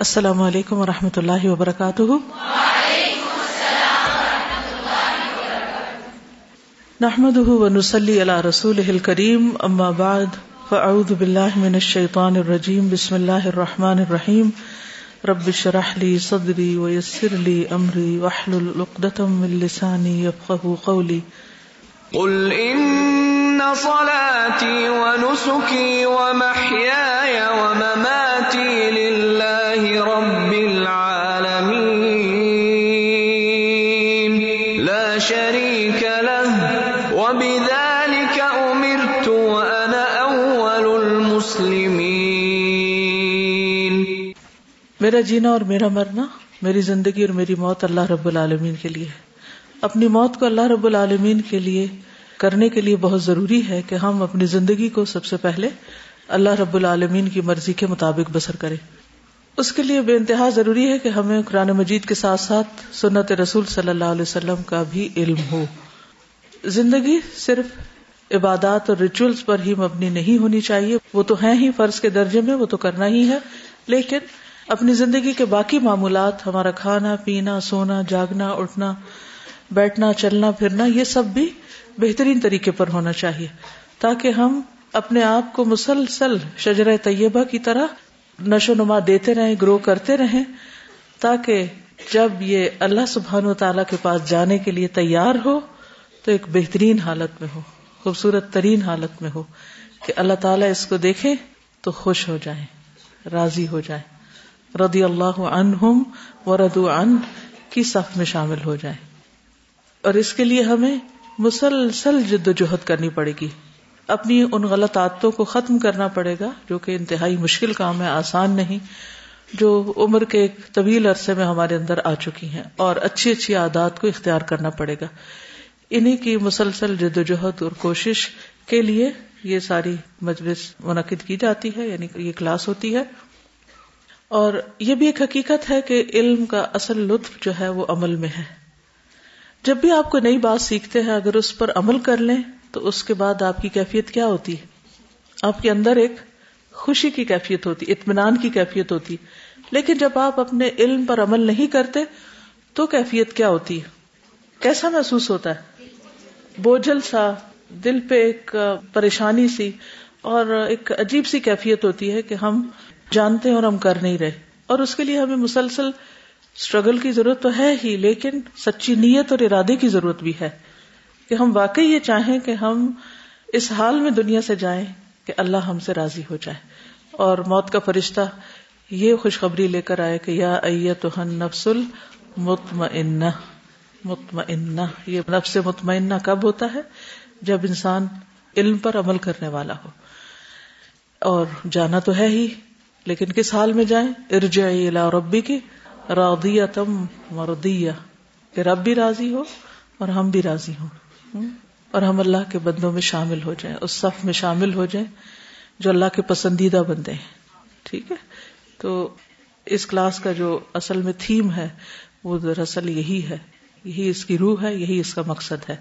السلام علیکم و رحمۃ اللہ وبرکاتہ۔ نحمد ونسلی علی رسول الکریم، اما بعد، فاعوذ باللہ من الشیطان الرجیم، بسم اللہ الرحمن الرحیم۔ رب شرح لی صدری ویسر لی امری وحلل عقدۃ من لسانی یفقهوا قولی۔ قل ان صلاتي ونسكي ومحياي ومماتي میرا جینا اور میرا مرنا میری زندگی اور میری موت اللہ رب العالمین کے لیے ہے۔ اپنی موت کو اللہ رب العالمین کے لیے کرنے کے لیے بہت ضروری ہے کہ ہم اپنی زندگی کو سب سے پہلے اللہ رب العالمین کی مرضی کے مطابق بسر کریں۔ اس کے لیے بے انتہا ضروری ہے کہ ہمیں قرآن مجید کے ساتھ ساتھ سنت رسول صلی اللہ علیہ وسلم کا بھی علم ہو۔ زندگی صرف عبادات اور ریچولس پر ہی مبنی نہیں ہونی چاہیے۔ وہ تو ہیں ہی فرض کے درجے میں، وہ تو کرنا ہی ہے۔ لیکن اپنی زندگی کے باقی معمولات، ہمارا کھانا، پینا، سونا، جاگنا، اٹھنا، بیٹھنا، چلنا، پھرنا، یہ سب بھی بہترین طریقے پر ہونا چاہیے تاکہ ہم اپنے آپ کو مسلسل شجر طیبہ کی طرح نشو نما دیتے رہیں، گرو کرتے رہیں تاکہ جب یہ اللہ سبحان و تعالی کے پاس جانے کے لیے تیار ہو تو ایک بہترین حالت میں ہو، خوبصورت ترین حالت میں ہو کہ اللہ تعالیٰ اس کو دیکھے تو خوش ہو جائے راضی ہو جائے ردی اللہ عنہم و ردو کی صف میں شامل ہو جائے اور اس کے لیے ہمیں مسلسل جد و جہد کرنی پڑے گی۔ اپنی ان غلط عادتوں کو ختم کرنا پڑے گا جو کہ انتہائی مشکل کام ہے، آسان نہیں، جو عمر کے ایک طویل عرصے میں ہمارے اندر آ چکی ہیں۔ اور اچھی اچھی عادات کو اختیار کرنا پڑے گا۔ انہیں کی مسلسل جد و جہد اور کوشش کے لیے یہ ساری مجلس منعقد کی جاتی ہے یعنی یہ کلاس ہوتی ہے۔ اور یہ بھی ایک حقیقت ہے کہ علم کا اصل لطف جو ہے وہ عمل میں ہے۔ جب بھی آپ کو نئی بات سیکھتے ہیں، اگر اس پر عمل کر لیں، تو اس کے بعد آپ کی کیفیت کیا ہوتی ہے؟ آپ کے اندر ایک خوشی کی کیفیت ہوتی، اطمینان کی کیفیت ہوتی۔ لیکن جب آپ اپنے علم پر عمل نہیں کرتے، تو کیفیت کیا ہوتی؟ ہے کیسا محسوس ہوتا ہے؟ بوجھل سا، دل پہ ایک پریشانی سی اور ایک عجیب سی کیفیت ہوتی ہے کہ ہم جانتے ہیں اور ہم کر نہیں رہے اور اس کے لیے ہمیں مسلسل اسٹرگل کی ضرورت تو ہے ہی، لیکن سچی نیت اور ارادے کی ضرورت بھی ہے کہ ہم واقعی یہ چاہیں کہ ہم اس حال میں دنیا سے جائیں کہ اللہ ہم سے راضی ہو جائے۔ اور موت کا فرشتہ یہ خوشخبری لے کر آئے کہ یا ایت نفس المطمئنہ۔ مطمئنہ، یہ نفس مطمئنہ کب ہوتا ہے؟ جب انسان علم پر عمل کرنے والا ہو۔ اور جانا تو ہے ہی۔ لیکن کس حال میں جائیں؟ ارجعی الى ربی کی راضیہ تم مردیہ کہ رب بھی راضی ہو اور ہم بھی راضی ہوں۔ اور ہم اللہ کے بندوں میں شامل ہو جائیں، اس صف میں شامل ہو جائیں جو اللہ کے پسندیدہ بندے ہیں۔ ٹھیک ہے؟ تو اس کلاس کا جو اصل میں تھیم ہے، وہ دراصل یہی ہے۔ یہی اس کی روح ہے، یہی اس کا مقصد ہے۔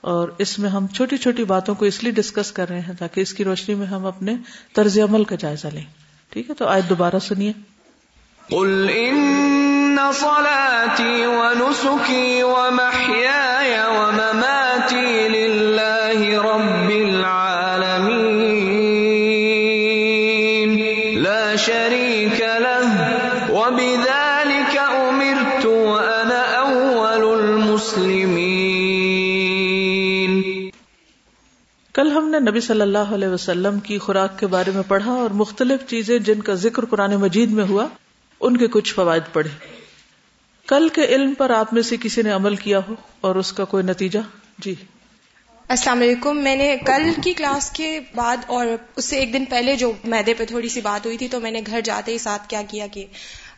اور اس میں ہم چھوٹی چھوٹی باتوں کو اس لیے ڈسکس کر رہے ہیں تاکہ اس کی روشنی میں ہم اپنے طرز عمل کا جائزہ لیں۔ ٹھیک ہے تو آج دوبارہ سنیے۔ قل ان صلاتي ونسكي ومحياي ومماتي نے نبی صلی اللہ علیہ وسلم کی خوراک کے بارے میں پڑھا اور مختلف چیزیں جن کا ذکر قرآن مجید میں ہوا، ان کے کچھ فوائد پڑھے۔ کل کے علم پر آپ میں سے کسی نے عمل کیا ہو اور اس کا کوئی نتیجہ؟ جی۔ السلام علیکم۔ میں نے کل کی کلاس کے بعد اور اس سے ایک دن پہلے جو میدے پہ تھوڑی سی بات ہوئی تھی تو میں نے گھر جاتے ہی ساتھ کیا کیا کہ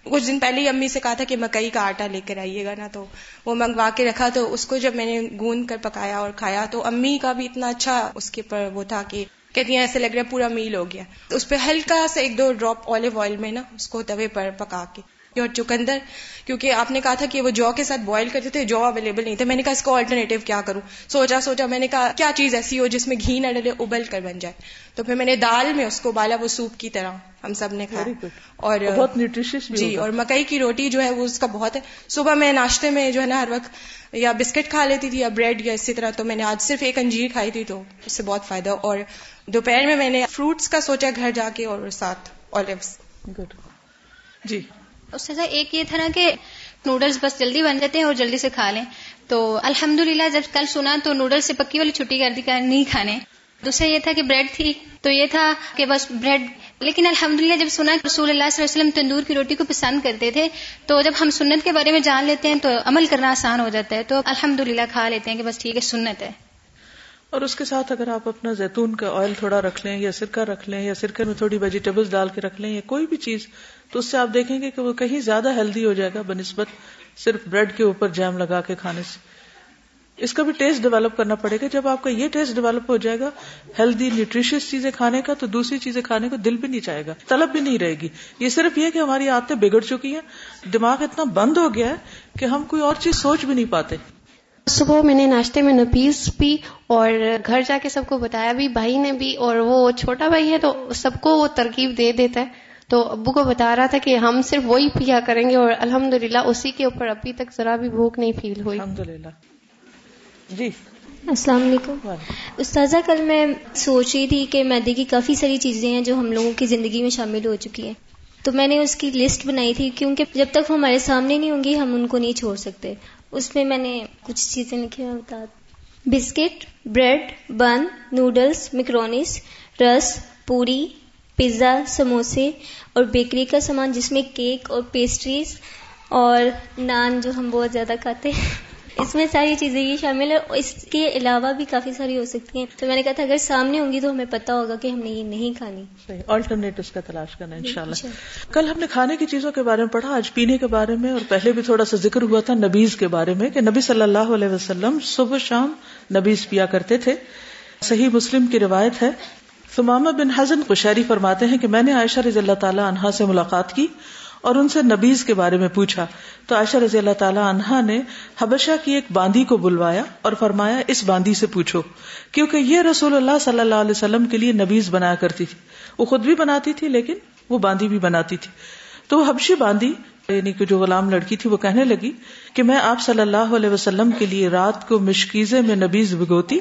کچھ دن پہلے ہی امی سے کہا تھا کہ مکئی کا آٹا لے کر آئیے گا نا، تو وہ منگوا کے رکھا تو اس کو جب میں نے گوند کر پکایا اور کھایا تو امی کا بھی اتنا اچھا اس کے پر وہ تھا کہ کہتی ہیں ایسے لگ رہا ہے پورا میل ہو گیا۔ اس پہ ہلکا سا ایک دو ڈراپ آلو آئل میں نا، اس کو توے پر پکا کے۔ اور چکندر کیونکہ آپ نے کہا تھا کہ وہ جو کے ساتھ بوائل کرتے تھے جو اویلیبل نہیں تھے۔ میں نے کہا اس کو آلٹرنیٹو کیا کروں؟ سوچا سوچا میں نے کہا کیا چیز ایسی ہو جس میں گھی نہ ڈلے ابل کر بن جائے۔ تو پھر میں نے دال میں اس کو بالا وہ سوپ کی طرح۔ ہم سب نے کھایا اور بہت نیوٹریشس جی اور مکئی کی روٹی جو ہے وہ اس کا بہت ہے۔ صبح میں ناشتے میں جو ہے نا ہر وقت یا بسکٹ کھا لیتی تھی یا بریڈ یا اسی طرح تو میں نے آج صرف ایک انجیر کھائی تھی تو اس سے بہت فائدہ۔ اور دوپہر میں میں نے فروٹس کا سوچا گھر جا کے اور ساتھ آلوس گڈ جی۔ اس سے ایک یہ تھا نا کہ نوڈلز بس جلدی بن جاتے ہیں اور جلدی سے کھا لیں۔ تو الحمد جب کل سنا تو نوڈلز سے پکی والی چھٹی کر دی کہ نہیں کھانے۔ دوسرا یہ تھا کہ بریڈ تھی۔ تو یہ تھا کہ بس بریڈ لیکن الحمد جب سنا رسول اللہ صلی اللہ علیہ وسلم تندور کی روٹی کو پسند کرتے تھے، تو جب ہم سنت کے بارے میں جان لیتے ہیں تو عمل کرنا آسان ہو جاتا ہے۔ تو الحمد کھا لیتے ہیں کہ بس ٹھیک ہے، سنت ہے۔ اور اس کے ساتھ اگر آپ اپنا زیتون کا آئل تھوڑا رکھ لیں یا سرکہ رکھ لیں یا سرکے میں تھوڑی ویجیٹیبلس ڈال کے رکھ لیں یا کوئی بھی چیز، تو اس سے آپ دیکھیں گے کہ وہ کہیں زیادہ ہیلدی ہو جائے گا بنسبت صرف بریڈ کے اوپر جیم لگا کے کھانے سے۔ اس کا بھی ٹیسٹ ڈیولپ کرنا پڑے گا۔ جب آپ کا یہ ٹیسٹ ڈیولپ ہو جائے گا ہیلدی نیوٹریشس چیزیں کھانے کا، تو دوسری چیزیں کھانے کو دل بھی نہیں چاہے گا، طلب بھی نہیں رہے گی۔ یہ صرف یہ کہ ہماری عادتیں بگڑ چکی ہیں، دماغ اتنا بند ہو گیا ہے کہ ہم کوئی اور چیز سوچ بھی نہیں پاتے۔ صبح میں نے ناشتے میں نپیس پی اور گھر جا کے سب کو بتایا بھی بھائی نے بھی اور وہ چھوٹا بھائی ہے تو سب کو وہ ترکیب دے دیتا ہے۔ تو ابو کو بتا رہا تھا کہ ہم صرف وہی پیا کریں گے اور الحمد اسی کے اوپر ابھی تک ذرا بھی بھوک نہیں فیل ہوئی۔ الحمد جی۔ السلام علیکم۔ استاذہ کل میں سوچ رہی تھی کہ میدے کی کافی ساری چیزیں ہیں جو ہم لوگوں کی زندگی میں شامل ہو چکی ہیں۔ تو میں نے اس کی لسٹ بنائی تھی کیونکہ جب تک وہ ہمارے سامنے نہیں ہوں گی ہم ان کو نہیں چھوڑ سکتے۔ اس میں میں نے کچھ چیزیں لکھی ہوئی بتا biscuit, bread, bun noodles macaronis رس، پوری، پیزا، سموسے اور بیکری کا سامان، جس میں کیک اور پیسٹریز اور نان جو ہم بہت زیادہ کھاتے ہیں۔ اس میں ساری چیزیں یہ شامل ہے اس کے علاوہ بھی کافی ساری ہو سکتی ہیں۔ تو میں نے کہا تھا اگر سامنے ہوں گی تو ہمیں پتا ہوگا کہ ہم نے یہ نہیں کھانی۔ آلٹرنیٹ کا تلاش کرنا ان شاء اللہ کل ہم نے کھانے کی چیزوں کے بارے میں پڑھا آج پینے کے بارے میں اور پہلے بھی تھوڑا سا ذکر ہوا تھا نبیز کے بارے میں کہ نبی صلی اللہ علیہ وسلم صبح شام نبیز پیا کرتے تھے۔ صحیح مسلم کی روایت ہے۔ ثمامہ بن حزن قشیری فرماتے ہیں کہ میں نے عائشہ رضی اللہ تعالی عنہا سے ملاقات کی۔ اور ان سے نبیز کے بارے میں پوچھا۔ تو عائشہ رضی اللہ تعالی عنہا نے حبشہ کی ایک باندی کو بلوایا اور فرمایا، اس باندی سے پوچھو، کیونکہ یہ رسول اللہ صلی اللہ علیہ وسلم کے لیے نبیز بنایا کرتی تھی۔ وہ خود بھی بناتی تھی، لیکن وہ باندی بھی بناتی تھی۔ تو وہ حبشی باندی یعنی کہ جو غلام لڑکی تھی، وہ کہنے لگی کہ میں آپ صلی اللہ علیہ وسلم کے لیے رات کو مشکیزے میں نبیز بگوتی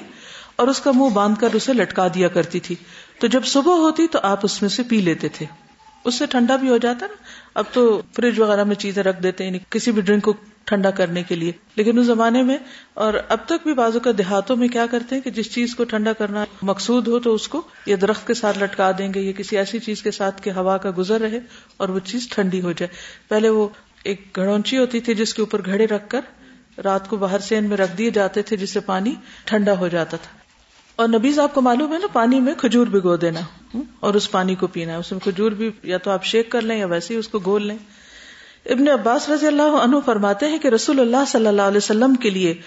اور اس کا منہ باندھ کر اسے لٹکا دیا کرتی تھی۔ تو جب صبح ہوتی تو آپ اس میں سے پی لیتے تھے۔ اس سے ٹھنڈا بھی ہو جاتا نا۔ اب تو فریج وغیرہ میں چیزیں رکھ دیتے ہیں یعنی کسی بھی ڈرنک کو ٹھنڈا کرنے کے لیے۔ لیکن اس زمانے میں، اور اب تک بھی بازو کا دیہاتوں میں کیا کرتے ہیں کہ جس چیز کو ٹھنڈا کرنا مقصود ہو تو اس کو یا درخت کے ساتھ لٹکا دیں گے یا کسی ایسی چیز کے ساتھ کہ ہوا کا گزر رہے اور وہ چیز ٹھنڈی ہو جائے۔ پہلے وہ ایک گھڑونچی ہوتی تھی جس کے اوپر گھڑے رکھ کر رات کو باہر سین میں رکھ دیے جاتے تھے جس سے پانی ٹھنڈا ہو جاتا تھا۔ اور نبیز آپ کو معلوم ہے نا، پانی میں کھجور بھگو دینا۔ اور اس پانی کو پینا ہے۔ اس میں کھجور بھی یا تو آپ شیک کر لیں یا ویسے ہی اس کو گول لیں۔ ابن عباس رضی اللہ عنہ فرماتے ہیں کہ رسول اللہ صلی اللہ علیہ وسلم کے لیے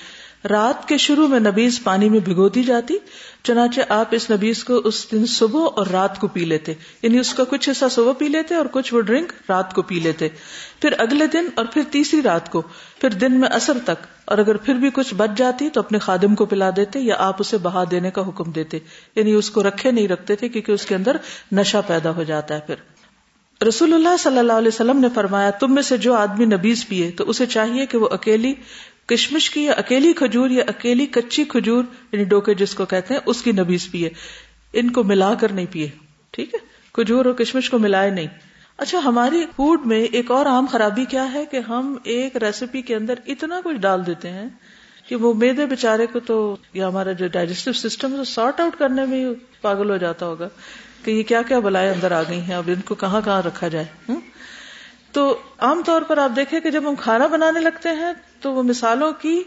رات کے شروع میں نبیز پانی میں بھگو دی جاتی، چنانچہ آپ اس نبیز کو اس دن صبح اور رات کو پی لیتے۔ یعنی اس کا کچھ حصہ صبح پی لیتے اور کچھ وہ ڈرنک رات کو پی لیتے۔ پھر اگلے دن اور پھر تیسری رات کو، پھر دن میں اثر تک۔ اور اگر پھر بھی کچھ بچ جاتی تو اپنے خادم کو پلا دیتے یا آپ اسے بہا دینے کا حکم دیتے۔ یعنی اس کو رکھے نہیں رکھتے تھے کیونکہ اس کے اندر نشہ پیدا ہو جاتا ہے پھر۔ رسول اللہ صلی اللہ علیہ وسلم نے فرمایا، تم میں سے جو آدمی نبیز پیے تو اسے چاہیے کہ وہ اکیلی کشمش کی یا اکیلی کھجور یا اکیلی کچی کھجور یعنی ڈوکے جس کو کہتے ہیں، اس کی نبیز پیے۔ ان کو ملا کر نہیں پیے، ٹھیک ہے؟ کھجور اور کشمش کو ملائے نہیں۔ اچھا ہماری فوڈ میں ایک اور عام خرابی کیا ہے کہ ہم ایک ریسیپی کے اندر اتنا کچھ ڈال دیتے ہیں کہ وہ میدے بےچارے کو تو، یا ہمارا جو ڈائجسٹو سسٹم سارٹ آؤٹ کرنے میں پاگل ہو جاتا ہوگا کہ یہ کیا کیا بلائے اندر آ گئی ہیں، اب ان کو کہاں کہاں رکھا جائے۔ تو عام طور پر آپ دیکھیں کہ جب ہم کھانا بنانے لگتے ہیں تو وہ مثالوں کی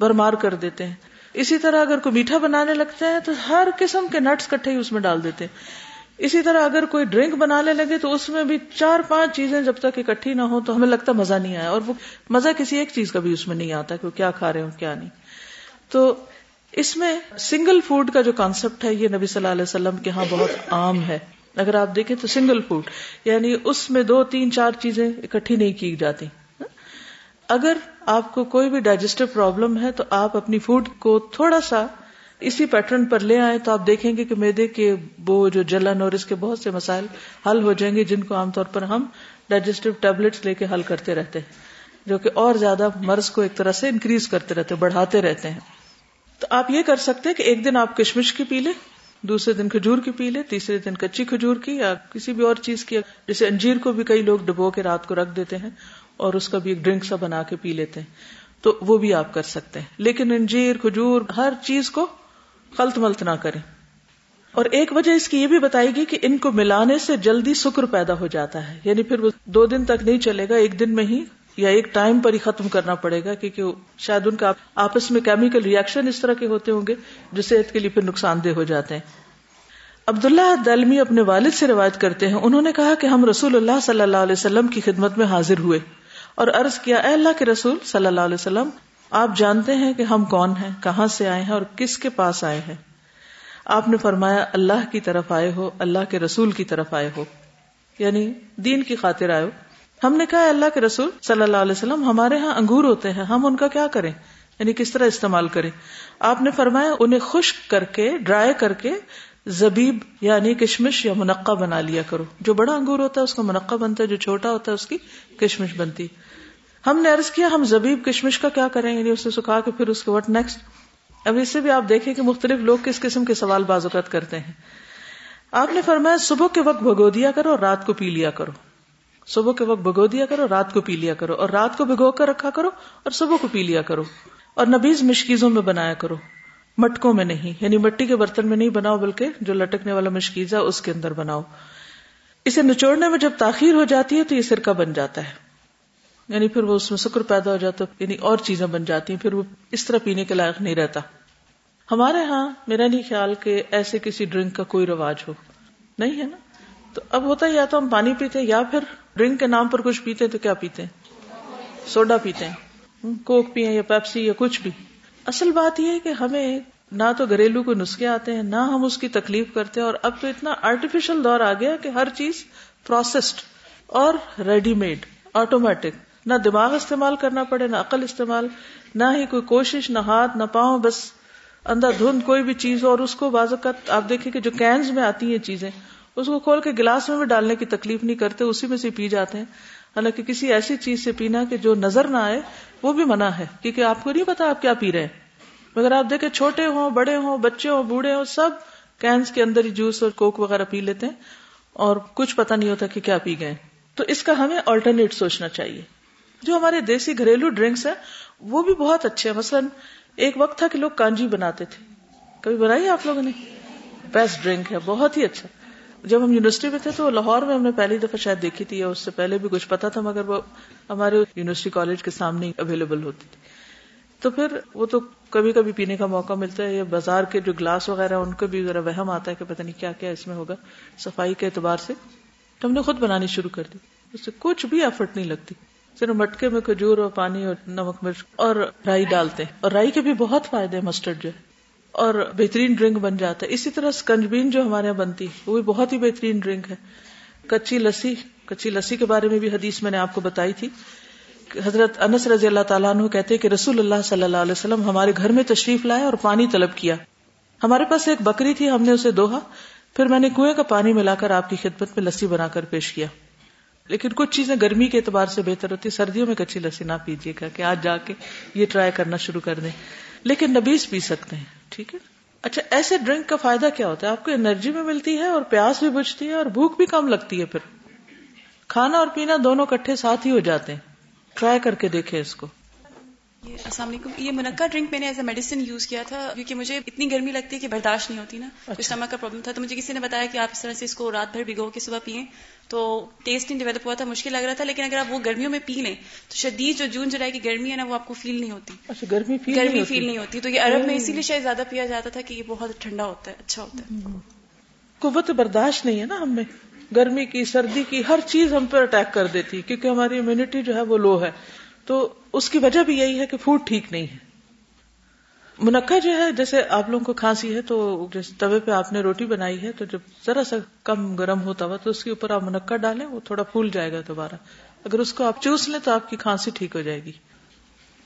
برمار کر دیتے ہیں۔ اسی طرح اگر کوئی میٹھا بنانے لگتے ہیں تو ہر قسم کے نٹس کٹھے ہی اس میں ڈال دیتے ہیں۔ اسی طرح اگر کوئی ڈرنک بنانے لگے تو اس میں بھی چار پانچ چیزیں جب تک اکٹھی نہ ہو تو ہمیں لگتا مزہ نہیں آیا اور وہ مزہ کسی ایک چیز کا بھی اس میں نہیں آتا کہ وہ کیا کھا رہے ہوں، کیا نہیں۔ تو اس میں سنگل فوڈ کا جو کانسیپٹ ہے یہ نبی صلی اللہ علیہ وسلم کے ہاں بہت عام ہے۔ اگر آپ دیکھیں تو سنگل فوڈ یعنی اس میں دو، تین، چار چیزیں اکٹھی نہیں کی جاتی۔ اگر آپ کو کوئی بھی ڈائجسٹو پرابلم ہے تو آپ اپنی فوڈ کو تھوڑا سا اسی پیٹرن پر لے آئے تو آپ دیکھیں گے کہ میدے کے وہ جو جلن اور اس کے بہت سے مسائل حل ہو جائیں گے جن کو عام طور پر ہم ڈائجسٹو ٹیبلٹس لے کے حل کرتے رہتے ہیں، جو کہ اور زیادہ مرض کو ایک طرح سے انکریز کرتے رہتے، بڑھاتے رہتے ہیں۔ تو آپ یہ کر سکتے کہ ایک دن آپ کشمش کی پی لیں۔ دوسرے دن کھجور کی پی لیں تیسرے دن کچی کھجور کی یا کسی بھی اور چیز کی، جیسے انجیر کو بھی کئی لوگ ڈبو کے رات کو رکھ دیتے ہیں اور اس کا بھی ایک ڈرنک سا بنا کے پی لیتے ہیں، تو وہ بھی آپ کر سکتے ہیں۔ لیکن انجیر، کھجور، ہر چیز کو خلط ملت نہ کریں۔ اور ایک وجہ اس کی یہ بھی بتائے گی کہ ان کو ملانے سے جلدی شکر پیدا ہو جاتا ہے یعنی پھر وہ دو دن تک نہیں چلے گا، ایک دن میں ہی یا ایک ٹائم پر ہی ختم کرنا پڑے گا کیونکہ شاید ان کا آپس میں کیمیکل ریئیکشن اس طرح کے ہوتے ہوں گے جو صحت کے لیے پھر نقصان دہ ہو جاتے ہیں۔ عبداللہ دلمی اپنے والد سے روایت کرتے ہیں۔ انہوں نے کہا کہ ہم رسول اللہ صلی اللہ علیہ وسلم کی خدمت میں حاضر ہوئے اور عرض کیا، اے اللہ کے رسول صلی اللہ علیہ وسلم، آپ جانتے ہیں کہ ہم کون ہیں، کہاں سے آئے ہیں اور کس کے پاس آئے ہیں۔ آپ نے فرمایا، اللہ کی طرف آئے ہو، اللہ کے رسول کی طرف آئے ہو یعنی دین کی خاطر آئے ہو۔ ہم نے کہا اللہ کے رسول صلی اللہ علیہ وسلم ہمارے ہاں انگور ہوتے ہیں، ہم ان کا کیا کریں؟ یعنی کس طرح استعمال کریں؟ آپ نے فرمایا انہیں خشک کر کے، ڈرائی کر کے زبیب یعنی کشمش یا منقع بنا لیا کرو۔ جو بڑا انگور ہوتا ہے اس کا منقع بنتا ہے، جو چھوٹا ہوتا ہے اس کی کشمش بنتی۔ ہم نے عرض کیا، ہم زبیب کشمش کا کیا کریں؟ یعنی اسے سکھا کے پھر اس کے وٹ نیکسٹ اب اس سے بھی آپ دیکھیں کہ مختلف لوگ کس قسم کے سوال بازوقت کرتے ہیں۔ آپ نے فرمایا، صبح کے وقت بھگو دیا کرو اور رات کو پی لیا کرو۔ صبح کے وقت بھگو دیا کرو، رات کو پی لیا کرو، اور رات کو بھگو کر رکھا کرو اور صبح کو پی لیا کرو، اور نبیز مشکیزوں میں بنایا کرو۔ مٹکوں میں نہیں یعنی مٹی کے برتن میں نہیں بناؤ، بلکہ جو لٹکنے والا مشکیزہ اس کے اندر بناؤ۔ اسے نچوڑنے میں جب تاخیر ہو جاتی ہے تو یہ سرکہ بن جاتا ہے۔ یعنی پھر وہ اس میں شکر پیدا ہو جاتا یعنی اور چیزیں بن جاتی ہیں، پھر وہ اس طرح پینے کے لائق نہیں رہتا۔ ہمارے ہاں میرا نہیں خیال کہ ایسے کسی ڈرنک کا کوئی رواج ہو۔ نہیں ہے نا؟ تو اب ہوتا ہے یا تو ہم پانی پیتے یا پھر ڈرنک کے نام پر کچھ پیتے تو کیا پیتے ہیں؟ سوڈا پیتے ہیں۔ کوک پیے یا پیپسی یا کچھ بھی۔ اصل بات یہ ہے کہ ہمیں نہ تو گھریلو کو نسخے آتے ہیں، نہ ہم اس کی تکلیف کرتے ہیں اور اب تو اتنا آرٹیفیشل دور آ گیا کہ ہر چیز پروسیسڈ اور ریڈی میڈ آٹومیٹک نہ دماغ استعمال کرنا پڑے، نہ عقل استعمال، نہ ہی کوئی کوشش، نہ ہاتھ، نہ پاؤں، بس اندر دھند، کوئی بھی چیز ہو اور اس کو بازو آپ دیکھیں کہ جو کینز میں آتی ہیں چیزیں اس کو کھول کے گلاس میں بھی ڈالنے کی تکلیف نہیں کرتے، اسی میں سے پی جاتے ہیں۔ حالانکہ کسی ایسی چیز سے پینا کہ جو نظر نہ آئے، وہ بھی منع ہے۔ کیونکہ آپ کو نہیں پتا آپ کیا پی رہے ہیں۔ مگر آپ دیکھیں، چھوٹے ہوں، بڑے ہوں، بچے ہوں، بوڑھے ہوں، سب کینس کے اندر ہی جوس اور کوک وغیرہ پی لیتے ہیں اور کچھ پتا نہیں ہوتا کہ کیا پی گئے تو اس کا ہمیں آلٹرنیٹ سوچنا چاہیے۔ جو ہمارے دیسی گھریلو ڈرنکس ہیں، وہ بھی بہت اچھے ہیں۔ مثلاً ایک وقت تھا کہ لوگ کانجی بناتے تھے۔ کبھی بنائی آپ لوگوں نے؟ بیسٹ ڈرنک ہے، بہت ہی اچھا۔ جب ہم یونیورسٹی میں تھے تو لاہور میں ہم نے پہلی دفعہ شاید دیکھی تھی یا اس سے پہلے بھی کچھ پتا تھا، مگر وہ ہمارے یونیورسٹی کالج کے سامنے اویلیبل ہوتی تھی۔ تو پھر وہ تو کبھی کبھی پینے کا موقع ملتا ہے یا بازار کے جو گلاس وغیرہ ان کو بھی ذرا وہم آتا ہے کہ پتہ نہیں کیا کیا اس میں ہوگا صفائی کے اعتبار سے۔ تو ہم نے خود بنانی شروع کر دی۔ اس سے کچھ بھی ایفرٹ نہیں لگتی۔ صرف مٹکے میں کھجور اور پانی اور نمک مرچ اور رائی ڈالتے ہیں۔ اور رائی کے بھی بہت فائدے مسٹرڈ جو ہے۔ اور بہترین ڈرنک بن جاتا ہے۔ اسی طرح سکنجبین جو ہمارے یہاں بنتی ہے، وہ بھی بہت ہی بہترین ڈرنک ہے۔ کچی لسی کچی لسی کے بارے میں بھی حدیث میں نے آپ کو بتائی تھی۔ حضرت انس رضی اللہ تعالیٰ عنہ کہتے کہ رسول اللہ صلی اللہ علیہ وسلم ہمارے گھر میں تشریف لائے اور پانی طلب کیا۔ ہمارے پاس ایک بکری تھی، ہم نے اسے دوہا۔ پھر میں نے کنویں کا پانی ملا کر آپ کی خدمت میں لسی بنا کر پیش کیا۔ لیکن کچھ چیزیں گرمی کے اعتبار سے بہتر ہوتی، سردیوں میں کچی لسی نہ پیجیے گا کہ آج جا کے یہ ٹرائی کرنا شروع کر دیں۔ لیکن نبیز پی سکتے ہیں ٹھیک ہے؟ اچھا ایسے ڈرنک کا فائدہ کیا ہوتا ہے؟ آپ کو انرجی بھی ملتی ہے اور پیاس بھی بجتی ہے اور بھوک بھی کم لگتی ہے پھر۔ کھانا اور پینا دونوں کٹھے ساتھ ہی ہو جاتے ہیں۔ ٹرائی کر کے دیکھے اس کو۔ السلام علیکم یہ منقع ڈرنک میں نے ایز اے میڈیسن یوز کیا تھا کیونکہ مجھے اتنی گرمی لگتی ہے کہ برداشت نہیں ہوتی نا۔ اسٹمک اچھا۔ کا پرابلم تھا تو مجھے کسی نے بتایا کہ آپ اس طرح سے اس کو رات بھر بھگو کے صبح پیئیں۔ تو ٹیسٹ نہیں ڈیولپ ہوا تھا مشکل لگ رہا تھا لیکن اگر آپ وہ گرمیوں میں پی لیں تو شدید جو جون جولائی کی گرمی ہے نا وہ آپ کو فیل نہیں ہوتی۔ اچھا گرمی فیل گرمی فیل نہیں ہوتی۔ تو یہ عرب میں اسی لیے شاید زیادہ پیا جاتا تھا کہ یہ بہت ٹھنڈا ہوتا ہے اچھا ہوتا ہے۔ قوت برداشت نہیں ہے نا ہم میں۔ گرمی کی سردی کی ہر چیز ہم پہ اٹیک کر دیتی کیونکہ ہماری امیونٹی جو ہے وہ لو ہے۔ تو اس کی وجہ بھی یہی ہے کہ فوڈ ٹھیک نہیں ہے۔ منقع جو ہے، جیسے آپ لوگوں کو کھانسی ہے تو جیسے توے پہ آپ نے روٹی بنائی ہے تو جب ذرا سا کم گرم ہوتا ہوا تو اس کے اوپر آپ منقع ڈالیں، وہ تھوڑا پھول جائے گا دوبارہ۔ اگر اس کو آپ چوس لیں تو آپ کی کھانسی ٹھیک ہو جائے گی۔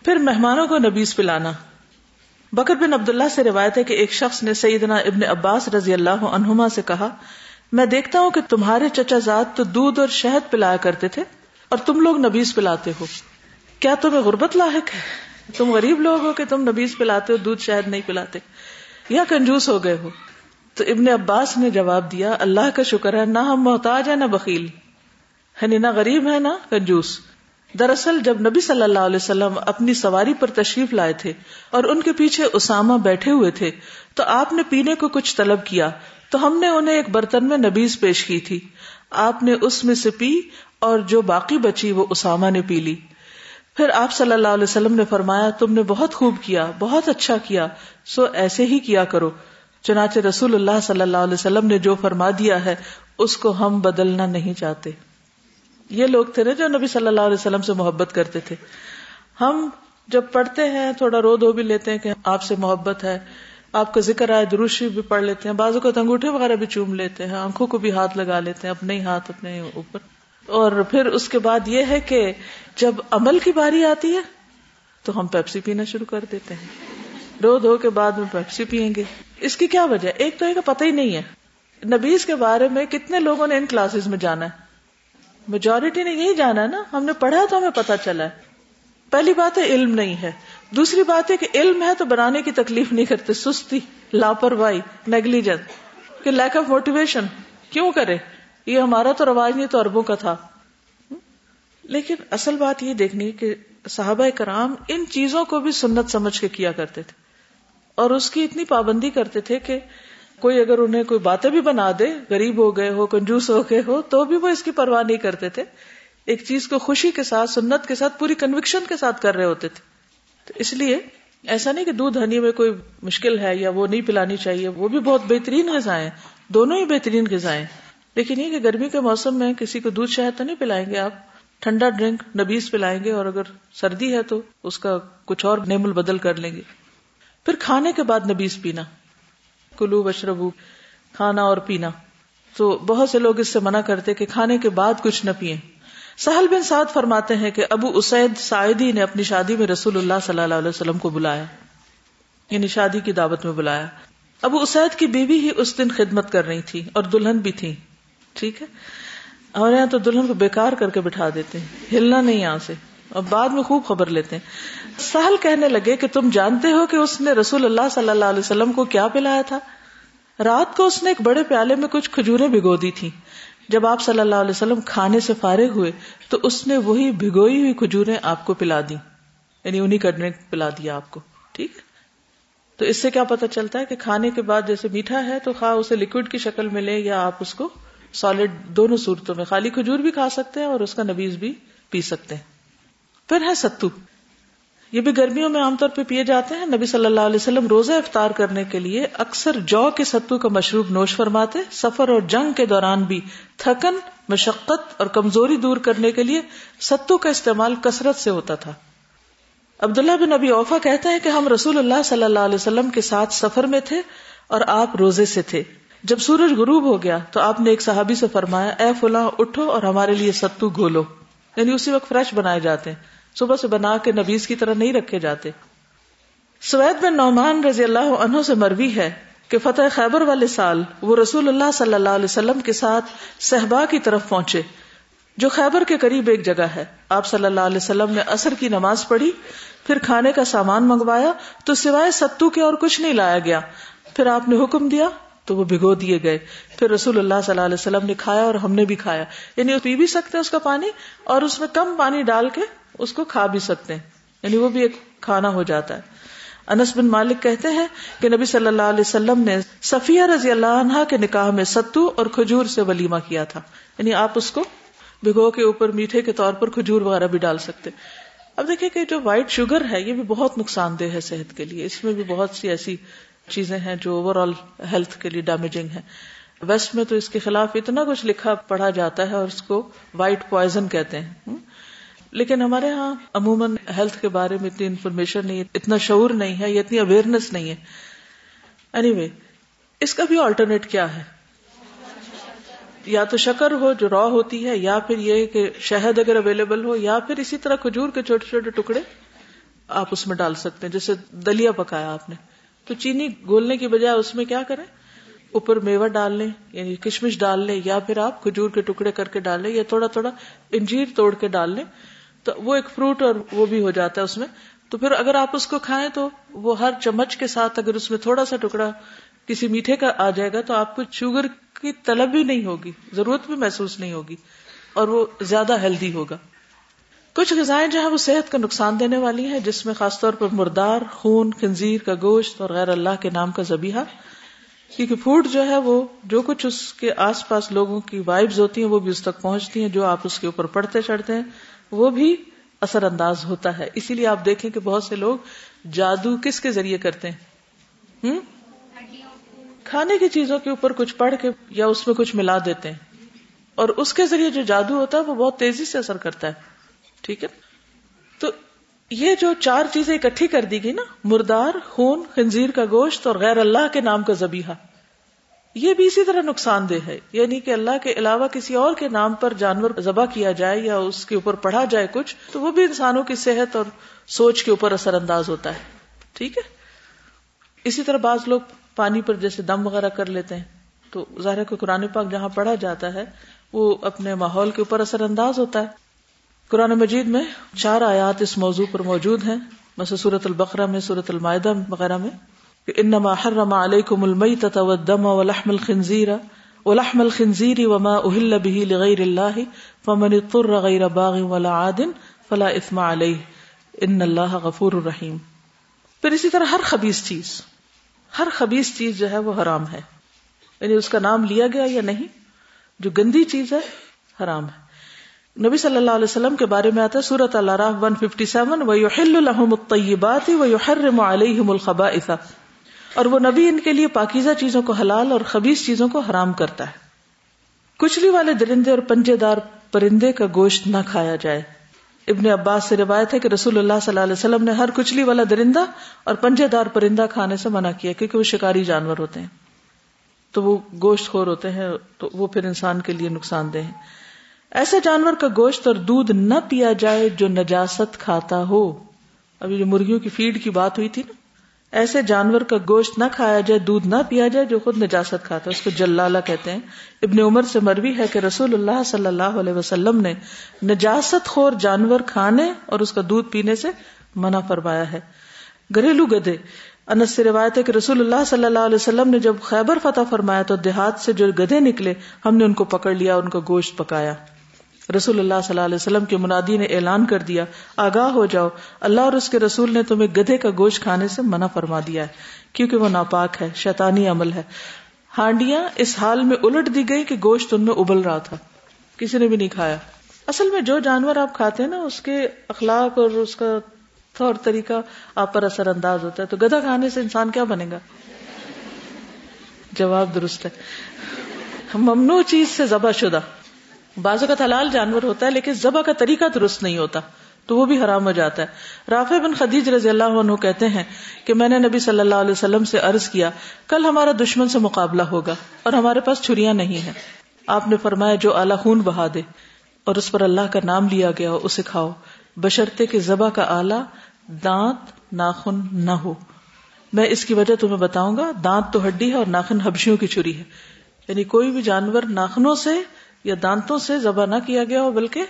پھر مہمانوں کو نبیز پلانا۔ بکر بن عبداللہ سے روایت ہے کہ ایک شخص نے سیدنا ابن عباس رضی اللہ عنہما سے کہا، میں دیکھتا ہوں کہ تمہارے چچا زاد تو دودھ اور شہد پلایا کرتے تھے اور تم لوگ نبیز پلاتے ہو۔ کیا تمہیں غربت لاحق ہے؟ تم غریب لوگ ہو کہ تم نبیز پلاتے ہو، دودھ شہد نہیں پلاتے۔ یا کنجوس ہو گئے ہو۔ تو ابن عباس نے جواب دیا، اللہ کا شکر ہے، نہ ہم محتاج ہے نہ بکیل یعنی نہ غریب ہے نہ کنجوس۔ دراصل جب نبی صلی اللہ علیہ وسلم اپنی سواری پر تشریف لائے تھے اور ان کے پیچھے اسامہ بیٹھے ہوئے تھے، تو آپ نے پینے کو کچھ طلب کیا۔ تو ہم نے انہیں ایک برتن میں نبیز پیش کی تھی۔ آپ نے اس میں سے پی اور جو باقی بچی وہ اسامہ نے پی لی۔ پھر آپ صلی اللہ علیہ وسلم نے فرمایا، تم نے بہت خوب کیا، بہت اچھا کیا، سو ایسے ہی کیا کرو۔ چنانچہ رسول اللہ صلی اللہ علیہ وسلم نے جو فرما دیا ہے، اس کو ہم بدلنا نہیں چاہتے۔ یہ لوگ تھے نا جو نبی صلی اللہ علیہ وسلم سے محبت کرتے تھے۔ ہم جب پڑھتے ہیں، تھوڑا رو دو بھی لیتے ہیں کہ آپ سے محبت ہے۔ آپ کا ذکر آئے دروشی بھی پڑھ لیتے ہیں۔ بازو کو انگوٹھے وغیرہ بھی چوم لیتے ہیں، آنکھوں کو بھی ہاتھ لگا لیتے ہیں، اپنے ہی ہاتھ، اپنے اوپر۔ اور پھر اس کے بعد یہ ہے کہ جب عمل کی باری آتی ہے تو ہم پیپسی پینا شروع کر دیتے ہیں۔ رو دو کے بعد میں پیپسی پیئیں گے۔ اس کی کیا وجہ ایک تو ایک پتہ ہی نہیں ہے۔ نبیز کے بارے میں کتنے لوگوں نے ان کلاسز میں جانا ہے۔ میجورٹی نے یہی جانا ہے نا۔ ہم نے پڑھا تو ہمیں پتا چلا ہے۔ پہلی بات ہے علم نہیں ہے۔ دوسری بات ہے کہ علم ہے تو بنانے کی تکلیف نہیں کرتے۔ سستی، لاپرواہی نیگلیجنس کہ لیک آف موٹیویشن کیوں کرے؟ یہ ہمارا تو رواج نہیں تو اربوں کا تھا۔ لیکن اصل بات یہ دیکھنی کہ صحابہ کرام ان چیزوں کو بھی سنت سمجھ کے کیا کرتے تھے۔ اور اس کی اتنی پابندی کرتے تھے کہ کوئی اگر انہیں کوئی باتیں بھی بنا دے، غریب ہو گئے ہو، کنجوس ہو گئے ہو، تو بھی وہ اس کی پرواہ نہیں کرتے تھے۔ ایک چیز کو خوشی کے ساتھ، سنت کے ساتھ، پوری کنوکشن کے ساتھ کر رہے ہوتے تھے۔ تو اس لیے ایسا نہیں کہ دودھ ہنی میں کوئی مشکل ہے یا وہ نہیں پلانی چاہیے، وہ بھی بہت بہترین غذائیں دونوں ہی بہترین غذائیں لیکن یہ کہ گرمی کے موسم میں کسی کو دودھ شہد تو نہیں پلائیں گے آپ۔ ٹھنڈا ڈرنک نبیز پلائیں گے اور اگر سردی ہے تو اس کا کچھ اور نیمل بدل کر لیں گے۔ پھر کھانے کے بعد نبیز پینا۔ کلو بشربو کھانا اور پینا۔ تو بہت سے لوگ اس سے منع کرتے کہ کھانے کے بعد کچھ نہ پیئے سہل بن سعد فرماتے ہیں کہ ابو اسید سعیدی نے اپنی شادی میں رسول اللہ صلی اللہ علیہ وسلم کو بلایا۔ یعنی شادی کی دعوت میں بلایا۔ ابو اسید کی بیوی ہی اس دن خدمت کر رہی تھی اور دلہن بھی تھی ٹھیک ہے؟ اور یہاں تو دلہن کو بیکار کر کے بٹھا دیتے ہیں، ہلنا نہیں یہاں سے۔ اور بعد میں خوب خبر لیتے ہیں۔ سہل کہنے لگے کہ تم جانتے ہو کہ اس نے رسول اللہ صلی اللہ علیہ وسلم کو کیا پلایا تھا؟ رات کو اس نے ایک بڑے پیالے میں کچھ کھجورے بھگو دی تھی جب آپ صلی اللہ علیہ وسلم کھانے سے فارغ ہوئے تو اس نے وہی بھگوئی ہوئی کھجورے آپ کو پلا دی یعنی انہیں کڈنے پلا دیا آپ کو۔ ٹھیک؟ تو اس سے کیا پتا چلتا ہے کہ کھانے کے بعد جیسے میٹھا ہے تو خواہ اسے لکوڈ کی شکل میں لے یا آپ اس کو سالڈ دونوں صورتوں میں۔ خالی کھجور بھی کھا سکتے ہیں اور اس کا نبیز بھی پی سکتے ہیں۔ پھر ہے ستو۔ یہ بھی گرمیوں میں عام طور پہ پیے جاتے ہیں۔ نبی صلی اللہ علیہ وسلم روزہ افطار کرنے کے لیے اکثر جو کے ستو کا مشروب نوش فرماتے، سفر اور جنگ کے دوران بھی تھکن، مشقت اور کمزوری دور کرنے کے لیے ستو کا استعمال کثرت سے ہوتا تھا۔ عبداللہ بن ابی اوفا کہتے ہیں کہ ہم رسول اللہ صلی اللہ علیہ وسلم کے ساتھ سفر میں تھے اور آپ روزے سے تھے۔ جب سورج غروب ہو گیا تو آپ نے ایک صحابی سے فرمایا، اے فلاں، اٹھو اور ہمارے لیے ستو گھولو۔ یعنی اسی وقت فریش بنائے جاتے ہیں۔ صبح سے بنا کے نبیز کی طرح نہیں رکھے جاتے۔ سوید بن نعمان رضی اللہ عنہ سے مروی ہے کہ فتح خیبر والے سال وہ رسول اللہ صلی اللہ علیہ وسلم کے ساتھ صحبا کی طرف پہنچے، جو خیبر کے قریب ایک جگہ ہے۔ آپ صلی اللہ علیہ وسلم نے اثر کی نماز پڑھی، پھر کھانے کا سامان منگوایا تو سوائے ستو کے اور کچھ نہیں لایا گیا۔ پھر آپ نے حکم دیا تو وہ بھگو دیے گئے۔ پھر رسول اللہ صلی اللہ علیہ وسلم نے کھایا اور ہم نے بھی کھایا۔ یعنی پی بھی سکتے ہیں اس کا پانی اور اس میں کم پانی ڈال کے اس کو کھا بھی سکتے ہیں۔ یعنی وہ بھی ایک کھانا ہو جاتا ہے۔ انس بن مالک کہتے ہیں کہ نبی صلی اللہ علیہ وسلم نے صفیہ رضی اللہ عنہا کے نکاح میں ستو اور کھجور سے ولیمہ کیا تھا۔ یعنی آپ اس کو بھگو کے اوپر میٹھے کے طور پر کھجور وغیرہ بھی ڈال سکتے۔ اب دیکھیں کہ جو وائٹ شوگر ہے، یہ بھی بہت نقصان دہ ہے صحت کے لیے۔ اس میں بھی بہت سی ایسی چیزیں ہیں جو اوور آل ہیلتھ کے لیے ڈیمیجنگ ہے ویسٹ میں تو اس کے خلاف اتنا کچھ لکھا پڑھا جاتا ہے اور اس کو وائٹ پوائزن کہتے ہیں۔ لیکن ہمارے ہاں عموماً ہیلتھ کے بارے میں اتنی انفارمیشن نہیں ہے اتنا شعور نہیں ہے یا اتنی اویئرنیس نہیں ہے۔ اینی anyway, اس کا بھی آلٹرنیٹ کیا ہے؟ یا تو شکر ہو جو را ہوتی ہے یا پھر یہ کہ شہد اگر اویلیبل ہو یا پھر اسی طرح کھجور کے چھوٹے چھوٹے ٹکڑے آپ اس میں ڈال سکتے ہیں جیسے دلیا پکایا آپ نے۔ تو چینی گولنے کی بجائے اس میں کیا کریں؟ اوپر میوا ڈال لیں یعنی کشمش ڈال لیں، یا پھر آپ کھجور کے ٹکڑے کر کے ڈال لیں، یا تھوڑا تھوڑا انجیر توڑ کے ڈال لیں، تو وہ ایک فروٹ اور وہ بھی ہو جاتا ہے اس میں۔ تو پھر اگر آپ اس کو کھائیں تو وہ ہر چمچ کے ساتھ اگر اس میں تھوڑا سا ٹکڑا کسی میٹھے کا آ جائے گا تو آپ کو شوگر کی طلب بھی نہیں ہوگی، ضرورت بھی محسوس نہیں ہوگی اور وہ زیادہ ہیلدی ہوگا۔ کچھ غذائیں جو ہے وہ صحت کا نقصان دینے والی ہیں، جس میں خاص طور پر مردار، خون، خنزیر کا گوشت اور غیر اللہ کے نام کا زبیحہ کیونکہ فوڈ جو ہے وہ جو کچھ اس کے آس پاس لوگوں کی وائبز ہوتی ہیں، وہ بھی اس تک پہنچتی ہیں، جو آپ اس کے اوپر پڑھتے چڑھتے ہیں، وہ بھی اثر انداز ہوتا ہے۔ اسی لیے آپ دیکھیں کہ بہت سے لوگ جادو کس کے ذریعے کرتے ہیں؟ کھانے کی چیزوں کے اوپر کچھ پڑھ کے یا اس میں کچھ ملا دیتے ہیں۔ اور اس کے ذریعے جو جادو ہوتا ہے، وہ بہت تیزی سے اثر کرتا ہے۔ ٹھیک ہے؟ تو یہ جو چار چیزیں اکٹھی کر دی گئی نا، مردار، خون، خنزیر کا گوشت اور غیر اللہ کے نام کا زبیحہ یہ بھی اسی طرح نقصان دہ ہے۔ یعنی کہ اللہ کے علاوہ کسی اور کے نام پر جانور ذبح کیا جائے یا اس کے اوپر پڑھا جائے کچھ، تو وہ بھی انسانوں کی صحت اور سوچ کے اوپر اثر انداز ہوتا ہے۔ ٹھیک ہے؟ اسی طرح بعض لوگ پانی پر جیسے دم وغیرہ کر لیتے ہیں، تو ظاہر کو قرآن پاک جہاں پڑھا جاتا ہے، وہ اپنے ماحول کے اوپر اثر انداز ہوتا ہے۔ قرآن مجید میں چار آیات اس موضوع پر موجود ہیں۔ مثلا سورت البقرہ میں سورت المائدہ وغیرہ میں۔ انما حرم علیکم المیتۃ والدم ولحم الخنزیر ولحم الخنزیر وما اهل به لغیر اللہ فمن اضطر غیر باغ ولا عاد فلا اثم علیہ۔ ان اللہ غفور الرحیم۔ پھر اسی طرح ہر خبیث چیز، ہر خبیص چیز جو ہے وہ حرام ہے۔ یعنی اس کا نام لیا گیا یا نہیں، جو گندی چیز ہے، حرام ہے۔ نبی صلی اللہ علیہ وسلم کے بارے میں آتا ہے سورت اللہ 157 وَيُحِلُّ لَهُمُ الطَّيِّبَاتِ وَيُحَرِّمُ عَلَيْهِمُ الْخَبَائِثَ۔ اور وہ نبی ان کے لیے پاکیزہ چیزوں کو حلال اور خبیص چیزوں کو حرام کرتا ہے۔ کچلی والے درندے اور پنجے دار پرندے کا گوشت نہ کھایا جائے۔ ابن عباس سے روایت ہے کہ رسول اللہ صلی اللہ علیہ وسلم نے ہر کچلی والا درندہ اور پنجے دار پرندہ کھانے سے منع کیا، کیونکہ وہ شکاری جانور ہوتے ہیں۔ تو وہ گوشت خور ہوتے ہیں، تو وہ پھر انسان کے لیے نقصان دہ ایسے جانور کا گوشت اور دودھ نہ پیا جائے جو نجاست کھاتا ہو۔ ابھی جو مرغیوں کی فیڈ کی بات ہوئی تھی نا، ایسے جانور کا گوشت نہ کھایا جائے، دودھ نہ پیا جائے جو خود نجاست کھاتا ہے۔ اس کو جلالہ کہتے ہیں۔ ابن عمر سے مروی ہے کہ رسول اللہ صلی اللہ علیہ وسلم نے نجاست خور جانور کھانے اور اس کا دودھ پینے سے منع فرمایا ہے۔ گھریلو گدے انس سے روایت ہے کہ رسول اللہ صلی اللہ علیہ وسلم نے جب خیبر فتح فرمایا تو دیہات سے جو گدے نکلے، ہم نے ان کو پکڑ لیا ان کا گوشت پکایا۔ رسول اللہ صلی اللہ علیہ وسلم کے منادی نے اعلان کر دیا، آگاہ ہو جاؤ۔ اللہ اور اس کے رسول نے تمہیں گدھے کا گوشت کھانے سے منع فرما دیا ہے، کیونکہ وہ ناپاک ہے، شیطانی عمل ہے۔ ہانڈیاں اس حال میں الٹ دی گئی کہ گوشت ان میں ابل رہا تھا۔ کسی نے بھی نہیں کھایا۔ اصل میں جو جانور آپ کھاتے ہیں نا، اس کے اخلاق اور اس کا طور طریقہ آپ پر اثر انداز ہوتا ہے۔ تو گدھا کھانے سے انسان کیا بنے گا؟ جواب درست ہے۔ ممنوع چیز سے ذبح شدہ۔ بازو کا حلال جانور ہوتا ہے لیکن ذبح کا طریقہ درست نہیں ہوتا، تو وہ بھی حرام ہو جاتا ہے۔ رافع بن خدیج رضی اللہ عنہ کہتے ہیں کہ میں نے نبی صلی اللہ علیہ وسلم سے عرض کیا، کل ہمارا دشمن سے مقابلہ ہوگا اور ہمارے پاس چھریاں نہیں ہیں۔ آپ نے فرمایا، جو اعلی خون بہا دے اور اس پر اللہ کا نام لیا گیا ہو اسے کھاؤ۔ بشرتے کے ذبح کا آلہ دانت ناخن نہ ہو۔ میں اس کی وجہ تمہیں بتاؤں گا، دانت تو ہڈی ہے اور ناخن حبشیوں کی چھری ہے۔ یعنی کوئی بھی جانور ناخنوں سے یا دانتوں سے ذبح نہ کیا گیا ہو، بلکہ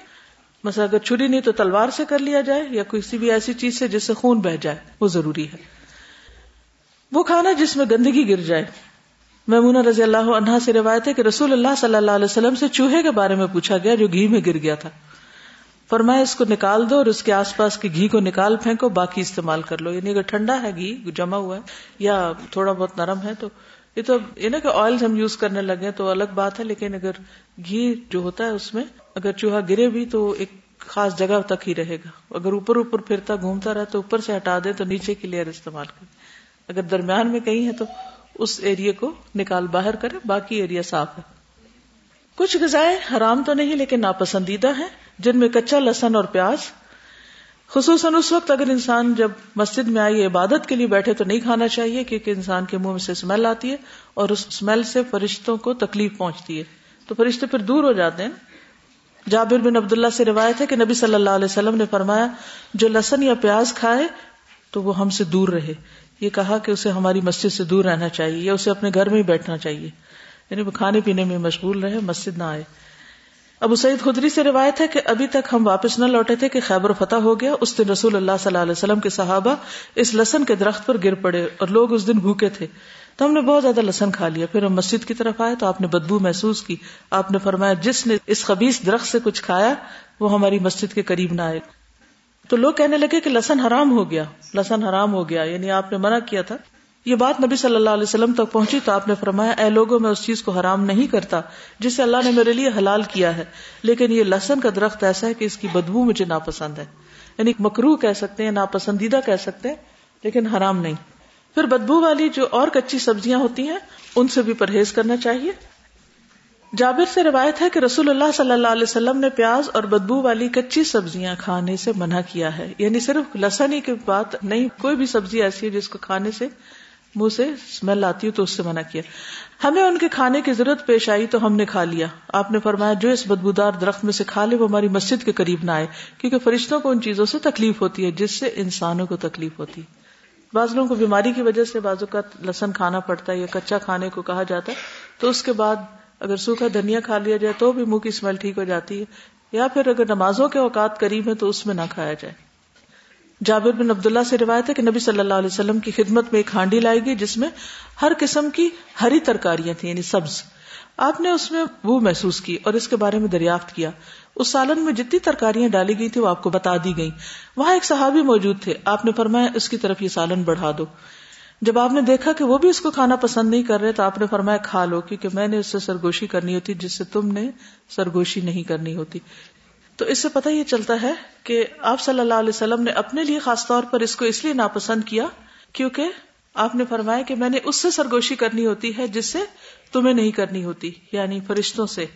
مثلا اگر چھری نہیں تو تلوار سے کر لیا جائے یا کسی بھی ایسی چیز سے جس سے خون بہ جائے، وہ ضروری ہے۔ وہ کھانا جس میں گندگی گر جائے۔ میمونہ رضی اللہ عنہا سے روایت ہے کہ رسول اللہ صلی اللہ علیہ وسلم سے چوہے کے بارے میں پوچھا گیا جو گھی میں گر گیا تھا۔ فرمایا، اس کو نکال دو اور اس کے آس پاس کے گھی کو نکال پھینکو، باقی استعمال کر لو۔ یعنی اگر ٹھنڈا ہے گھی، جمع ہوا ہے یا تھوڑا بہت نرم ہے تو یہ تو یہ نا کہ آئل ہم یوز کرنے لگے تو الگ بات ہے، لیکن اگر گھی جو ہوتا ہے اس میں، اگر چوہا گرے بھی تو ایک خاص جگہ تک ہی رہے گا۔ اگر اوپر اوپر پھرتا گھومتا رہے تو اوپر سے ہٹا دے تو نیچے کی لیئر استعمال کرے۔ اگر درمیان میں کہیں ہے تو اس ایریا کو نکال باہر کرے، باقی ایریا صاف ہے۔ کچھ غذائیں حرام تو نہیں، لیکن ناپسندیدہ ہیں، جن میں کچا لہسن اور پیاز خصوصاً اس وقت اگر انسان جب مسجد میں آئی، عبادت کے لیے بیٹھے، تو نہیں کھانا چاہیے، کیونکہ انسان کے منہ میں سے اسمیل آتی ہے اور اس اسمیل سے فرشتوں کو تکلیف پہنچتی ہے۔ تو فرشتے پھر دور ہو جاتے ہیں۔ جابر بن عبداللہ سے روایت ہے کہ نبی صلی اللہ علیہ وسلم نے فرمایا، جو لہسن یا پیاز کھائے، تو وہ ہم سے دور رہے۔ یہ کہا کہ اسے ہماری مسجد سے دور رہنا چاہیے یا اسے اپنے گھر میں ہی بیٹھنا چاہیے۔ یعنی وہ کھانے پینے میں مشغول رہے، مسجد نہ آئے۔ ابو سعید خدری سے روایت ہے کہ ابھی تک ہم واپس نہ لوٹے تھے کہ خیبر فتح ہو گیا، اس دن رسول اللہ صلی اللہ علیہ وسلم کے صحابہ اس لسن کے درخت پر گر پڑے اور لوگ اس دن بھوکے تھے۔ تو ہم نے بہت زیادہ لسن کھا لیا، پھر ہم مسجد کی طرف آئے تو آپ نے بدبو محسوس کی۔ آپ نے فرمایا، جس نے اس خبیص درخت سے کچھ کھایا، وہ ہماری مسجد کے قریب نہ آئے۔ تو لوگ کہنے لگے کہ لسن حرام ہو گیا، لسن حرام ہو گیا یعنی آپ نے منع کیا تھا۔ یہ بات نبی صلی اللہ علیہ وسلم تک پہنچی تو آپ نے فرمایا، اے لوگوں، میں اس چیز کو حرام نہیں کرتا جسے اللہ نے میرے لیے حلال کیا ہے۔ لیکن یہ لسن کا درخت ایسا ہے کہ اس کی بدبو مجھے ناپسند ہے۔ یعنی مکرو کہہ سکتے ہیں، ناپسندیدہ کہہ سکتے ہیں، لیکن حرام نہیں۔ پھر بدبو والی جو اور کچی سبزیاں ہوتی ہیں، ان سے بھی پرہیز کرنا چاہیے۔ جابر سے روایت ہے کہ رسول اللہ صلی اللہ علیہ وسلم نے پیاز اور بدبو والی کچی سبزیاں کھانے سے منع کیا ہے۔ یعنی صرف لسن ہی کی بات نہیں، کوئی بھی سبزی ایسی ہے جس کو کھانے سے منہ سے اسمیل آتی ہو تو اس سے منع کیا۔ ہمیں ان کے کھانے کی ضرورت پیش آئی تو ہم نے کھا لیا۔ آپ نے فرمایا، جو اس بدبودار درخت میں سے کھا لے، وہ ہماری مسجد کے قریب نہ آئے، کیونکہ فرشتوں کو ان چیزوں سے تکلیف ہوتی ہے، جس سے انسانوں کو تکلیف ہوتی۔ ہے بعض لوگوں کو بیماری کی وجہ سے بازو کا لسن کھانا پڑتا ہے یا کچا کھانے کو کہا جاتا ہے، تو اس کے بعد اگر سوکھا دھنیا کھا لیا جائے تو بھی منہ کی اسمیل ٹھیک ہو جاتی ہے، یا پھر اگر نمازوں کے اوقات قریب ہے تو اس میں نہ کھایا جائے۔ جابر بن عبداللہ سے روایت ہے کہ نبی صلی اللہ علیہ وسلم کی خدمت میں ایک ہانڈی لائی گئی جس میں ہر قسم کی ہری ترکاریاں تھیں یعنی سبز۔ آپ نے اس میں وہ محسوس کی اور اس کے بارے میں دریافت کیا۔ اس سالن میں جتنی ترکاریاں ڈالی گئی تھی وہ آپ کو بتا دی گئی وہاں ایک صحابی موجود تھے۔ آپ نے فرمایا، اس کی طرف یہ سالن بڑھا دو۔ جب آپ نے دیکھا کہ وہ بھی اس کو کھانا پسند نہیں کر رہے، تو آپ نے فرمایا، کھا لو، کیونکہ میں نے اس سے سرگوشی کرنی ہوتی، جس سے تم نے سرگوشی نہیں کرنی ہوتی۔ تو اس سے پتہ یہ چلتا ہے کہ آپ صلی اللہ علیہ وسلم نے اپنے لیے خاص طور پر اس کو اس لیے ناپسند کیا کیونکہ آپ نے فرمایا کہ میں نے اس سے سرگوشی کرنی ہوتی ہے جس سے تمہیں نہیں کرنی ہوتی یعنی فرشتوں سے۔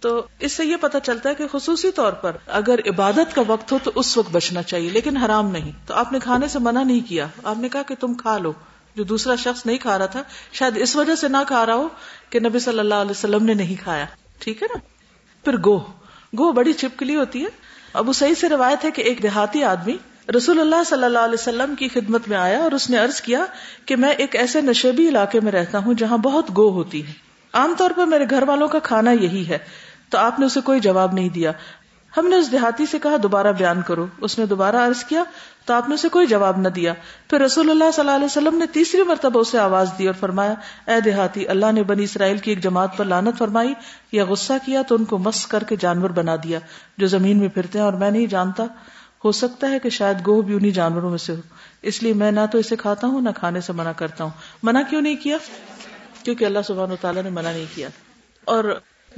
تو اس سے یہ پتا چلتا ہے کہ خصوصی طور پر اگر عبادت کا وقت ہو تو اس وقت بچنا چاہیے، لیکن حرام نہیں۔ تو آپ نے کھانے سے منع نہیں کیا، آپ نے کہا کہ تم کھا لو۔ جو دوسرا شخص نہیں کھا رہا تھا، شاید اس وجہ سے نہ کھا رہا ہو کہ نبی صلی اللہ علیہ وسلم نے نہیں کھایا۔ ٹھیک ہے نا؟ پھر گو۔ گو بڑی چپکلی ہوتی ہے۔ ابو سعید سے روایت ہے کہ ایک دیہاتی آدمی رسول اللہ صلی اللہ علیہ وسلم کی خدمت میں آیا اور اس نے ارض کیا کہ میں ایک ایسے نشیبی علاقے میں رہتا ہوں جہاں بہت گو ہوتی ہے۔ عام طور پر میرے گھر والوں کا کھانا یہی ہے۔ تو آپ نے اسے کوئی جواب نہیں دیا۔ ہم نے اس دیہاتی سے کہا، دوبارہ بیان کرو۔ اس نے دوبارہ عرض کیا تو آپ نے اسے کوئی جواب نہ دیا۔ پھر رسول اللہ صلی اللہ علیہ وسلم نے تیسری مرتبہ اسے آواز دی اور فرمایا، اے دیہاتی، اللہ نے بنی اسرائیل کی ایک جماعت پر لانت فرمائی، یا غصہ کیا تو ان کو مس کر کے جانور بنا دیا جو زمین میں پھرتے ہیں اور میں نہیں جانتا۔ ہو سکتا ہے کہ شاید گوہ بھی انہیں جانوروں میں سے ہو۔ اس لیے میں نہ تو اسے کھاتا ہوں، نہ کھانے سے منع کرتا ہوں۔ منع کیوں نہیں کیا؟ کیونکہ اللہ سبحانہ و تعالیٰ نے منع نہیں کیا۔ اور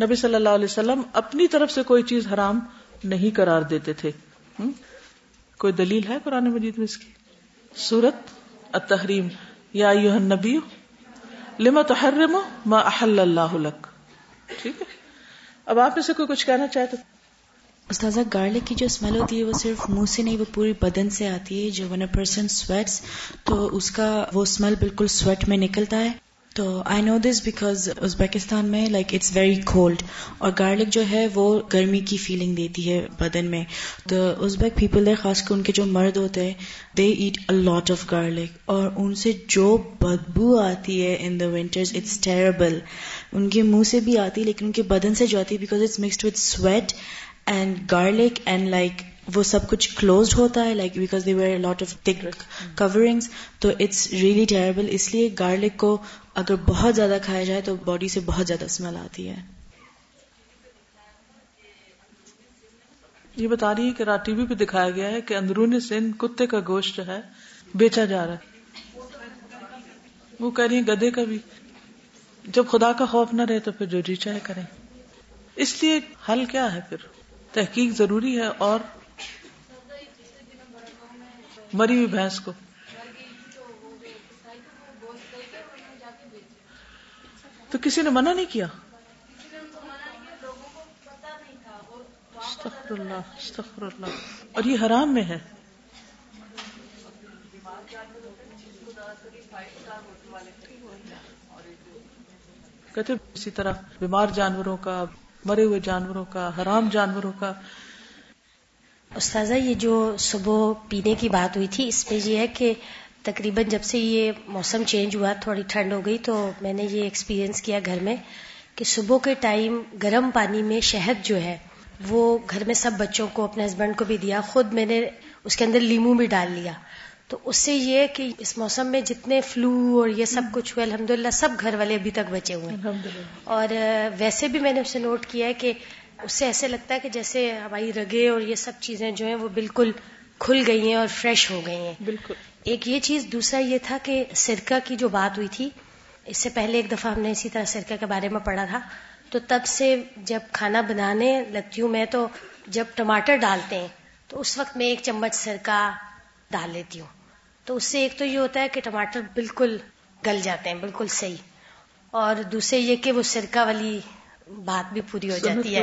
نبی صلی اللہ علیہ وسلم اپنی طرف سے کوئی چیز حرام نہیں قرار دیتے تھے۔ کوئی دلیل ہے قرآن مجید میں اس کی؟ سورت التحریم. یا نبی لما تحرم ما احل اللہ لک. ٹھیک ہے؟ اب آپ میں سے کوئی کچھ کہنا چاہتے استاذہ، گارلک کی جو اسمیل ہوتی ہے وہ صرف منہ سے نہیں، وہ پوری بدن سے آتی ہے. جو ون اے پرسن سویٹس تو اس کا وہ اسمیل بالکل سویٹ میں نکلتا ہے. تو I know this because Uzbekistan میں لائک اٹس ویری کولڈ اور گارلک جو ہے، وہ گرمی کی فیلنگ دیتی ہے بدن میں. تو ازبیک پیپل ہے، خاص کر ان کے جو مرد ہوتے ہیں they eat a lot of garlic اور ان سے جو بدبو آتی ہے in the winters it's terrible ان کے منہ سے بھی آتی ہے، لیکن ان کے بدن سے جو آتی ہے because it's mixed with sweet and garlic and like وہ سب کچھ کلوزڈ ہوتا ہے like because they were lot of thick coverings تو اٹس ریئلی ٹیریبل اس لیے گارلک کو اگر بہت زیادہ کھایا جائے تو باڈی سے بہت زیادہ اسمیل آتی ہے۔ یہ بتا رہی ہے کہ رات ٹی وی پہ دکھایا گیا ہے کہ اندرونی سن کتے کا گوشت جو ہے بیچا جا رہا ہے۔ وہ کہہ رہی ہیں گدے کا بھی۔ جب خدا کا خوف نہ رہے تو پھر جو جی چاہے کریں۔ اس لیے حل کیا ہے پھر؟ تحقیق ضروری ہے اور مری ہوئی بھینس کو۔ تو کسی نے منع نہیں کیا؟ استغفر اللہ استغفر اللہ اور یہ حرام میں ہے۔ کہتے اسی طرح بیمار جانوروں کا، مرے ہوئے جانوروں کا، حرام جانوروں کا۔ استاذہ یہ جو صبح پینے کی بات ہوئی تھی اس میں یہ ہے کہ تقریباً جب سے یہ موسم چینج ہوا تھوڑی ٹھنڈ ہو گئی تو میں نے یہ ایکسپیرینس کیا گھر میں کہ صبح کے ٹائم گرم پانی میں شہد جو ہے وہ گھر میں سب بچوں کو اپنے ہسبینڈ کو بھی دیا خود میں نے اس کے اندر لیمو بھی ڈال لیا۔ تو اس سے یہ کہ اس موسم میں جتنے فلو اور یہ سب کچھ ہوئے الحمد سب گھر والے ابھی تک بچے ہوئے ہیں۔ اور ویسے بھی میں نے اسے نوٹ کیا ہے کہ اس سے ایسے لگتا ہے کہ جیسے ہماری رگے اور یہ سب چیزیں جو ہیں وہ بالکل کھل گئی ہیں اور فریش ہو گئی ہیں۔ بالکل۔ ایک یہ چیز دوسرا یہ تھا کہ سرکہ کی جو بات ہوئی تھی اس سے پہلے ایک دفعہ ہم نے اسی طرح سرکہ کے بارے میں پڑھا تھا۔ تو تب سے جب کھانا بنانے لگتی ہوں میں تو جب ٹماٹر ڈالتے ہیں تو اس وقت میں ایک چمچ سرکہ ڈال لیتی ہوں۔ تو اس سے ایک تو یہ ہوتا ہے کہ ٹماٹر بالکل گل جاتے ہیں بالکل صحیح۔ اور دوسرے یہ کہ وہ سرکہ والی بات بھی پوری ہو جاتی ہے۔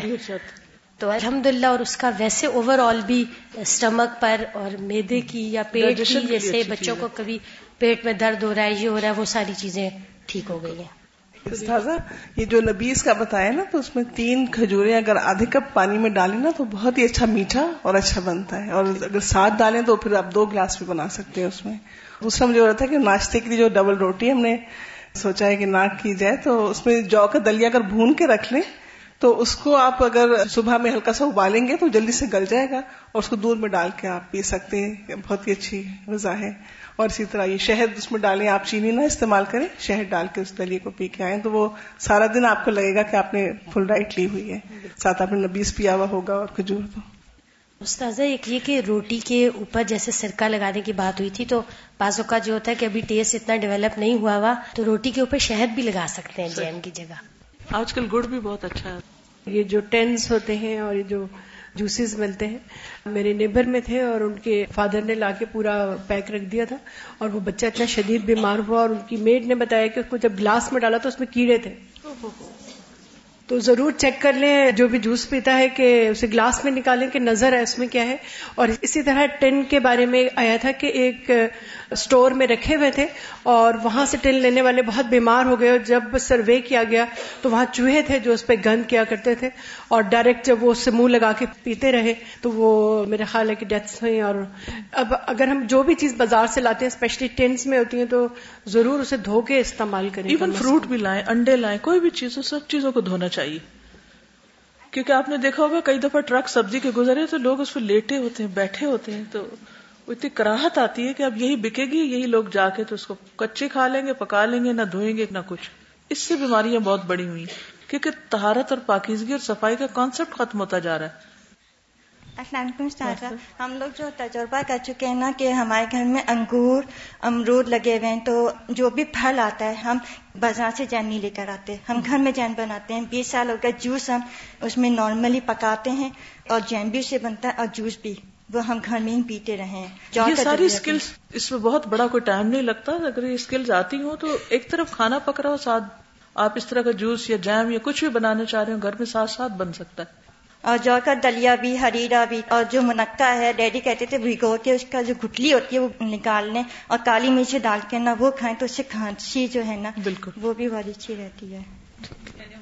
تو الحمد للہ اور اس کا ویسے اوور آل بھی اسٹمک پر اور میدے کی یا پیٹ کی جیسے بچوں کو کبھی پیٹ میں درد ہو رہا ہے یہ ہو رہا ہے وہ ساری چیزیں ٹھیک ہو گئی ہیں۔ یہ جو نبیز کا بتایا نا تو اس میں تین کھجورے اگر آدھے کپ پانی میں ڈالیں نا تو بہت ہی اچھا میٹھا اور اچھا بنتا ہے۔ اور اگر ساتھ ڈالیں تو پھر آپ دو گلاس بھی بنا سکتے ہیں اس میں۔ دوسرا مجھے ہو رہا تھا کہ ناشتے کے لیے جو ڈبل روٹی ہم نے سوچا ہے کہ ناک کی جائے تو اس میں جو کا دلیا اگر بھون کے رکھ لیں، تو اس کو آپ اگر صبح میں ہلکا سا ابالیں گے تو جلدی سے گل جائے گا اور اس کو دودھ میں ڈال کے آپ پی سکتے ہیں بہت ہی اچھی غذا ہے۔ اور اسی طرح یہ شہد اس میں ڈالیں، آپ چینی نہ استعمال کریں، شہد ڈال کے اس دلیے کو پی کے آئیں تو وہ سارا دن آپ کو لگے گا کہ آپ نے فل ڈائٹ لی ہوئی ہے۔ ساتھ آپ نے نبیس پیا ہوا ہوگا اور کھجور تو۔ استاذہ ایک یہ کہ روٹی کے اوپر جیسے سرکہ لگانے کی بات ہوئی تھی تو بعض اوقات جو ہوتا ہے کہ ابھی ٹیسٹ اتنا ڈیولپ نہیں ہوا ہوا تو روٹی کے اوپر شہد بھی لگا سکتے ہیں جیم کی جگہ۔ آج کل گڑ بھی بہت اچھا ہے۔ یہ جو ٹینس ہوتے ہیں اور یہ جو جوسز ملتے ہیں میرے نیبر میں تھے اور ان کے فادر نے لا کے پورا پیک رکھ دیا تھا اور وہ بچہ اتنا شدید بیمار ہوا اور ان کی میڈ نے بتایا کہ اس کو جب گلاس میں ڈالا تو اس میں کیڑے تھے۔ تو ضرور چیک کر لیں جو بھی جوس پیتا ہے کہ اسے گلاس میں نکالیں کہ نظر ہے اس میں کیا ہے۔ اور اسی طرح ٹین کے بارے میں آیا تھا کہ ایک اسٹور میں رکھے ہوئے تھے اور وہاں سے ٹین لینے والے بہت بیمار ہو گئے اور جب سروے کیا گیا تو وہاں چوہے تھے جو اس پہ گند کیا کرتے تھے اور ڈائریکٹ جب وہ اس سے منہ لگا کے پیتے رہے تو وہ میرے خیال ہے کہ ڈیتھس ہوئی اور اب اگر ہم جو بھی چیز بازار سے لاتے ہیں اسپیشلی ٹینس میں ہوتی ہیں تو ضرور اسے دھو کے استعمال کریں۔ ایون فروٹ بھی لائیں انڈے لائیں کوئی بھی چیز سب چیزوں کو دھونا چاہیے۔ چاہیے۔ کیونکہ آپ نے دیکھا ہوگا کئی دفعہ ٹرک سبزی کے گزرے تو لوگ اس پہ لیٹے ہوتے ہیں، بیٹھے ہوتے ہیں، تو اتنی کراہت آتی ہے کہ اب یہی بکے گی، یہی لوگ جا کے تو اس کو کچے کھا لیں گے، پکا لیں گے، نہ دھوئیں گے، نہ کچھ۔ اس سے بیماریاں بہت بڑی ہوئی کیونکہ تہارت اور پاکیزگی اور صفائی کا کانسیپٹ ختم ہوتا جا رہا ہے۔ السلام علیکم ہم لوگ جو تجربہ کر چکے ہیں نا کہ ہمارے گھر میں انگور امرود لگے ہوئے ہیں تو جو بھی پھل آتا ہے ہم بازار سے جین نہیں لے کر آتے ہم گھر میں جین بناتے ہیں۔ بیس سال ہو گئے جوس ہم اس میں نارملی پکاتے ہیں اور جین بھی اسے بنتا ہے اور جوس بھی۔ وہ ہم گھر میں ہی پیتے رہے یہ ساری اسکلس اس میں بہت بڑا کوئی ٹائم نہیں لگتا۔ اگر یہ اسکلز آتی ہوں تو ایک طرف کھانا پک رہا ہو ساتھ آپ اس طرح کا جوس یا جیم یا کچھ بھی بنانا چاہ رہے ہو گھر میں ساتھ ساتھ بن سکتا ہے۔ اور جو کا دلیا بھی ہریرا بھی اور جو منقع ہے ڈیڈی کہتے تھے بھگو کے اس کا جو گٹلی ہوتی ہے وہ نکال لیں اور کالی مرچ ڈال کے نا وہ کھائیں تو اس سے کھانسی جو ہے نا بالکل۔ وہ بھی بہت اچھی رہتی ہے۔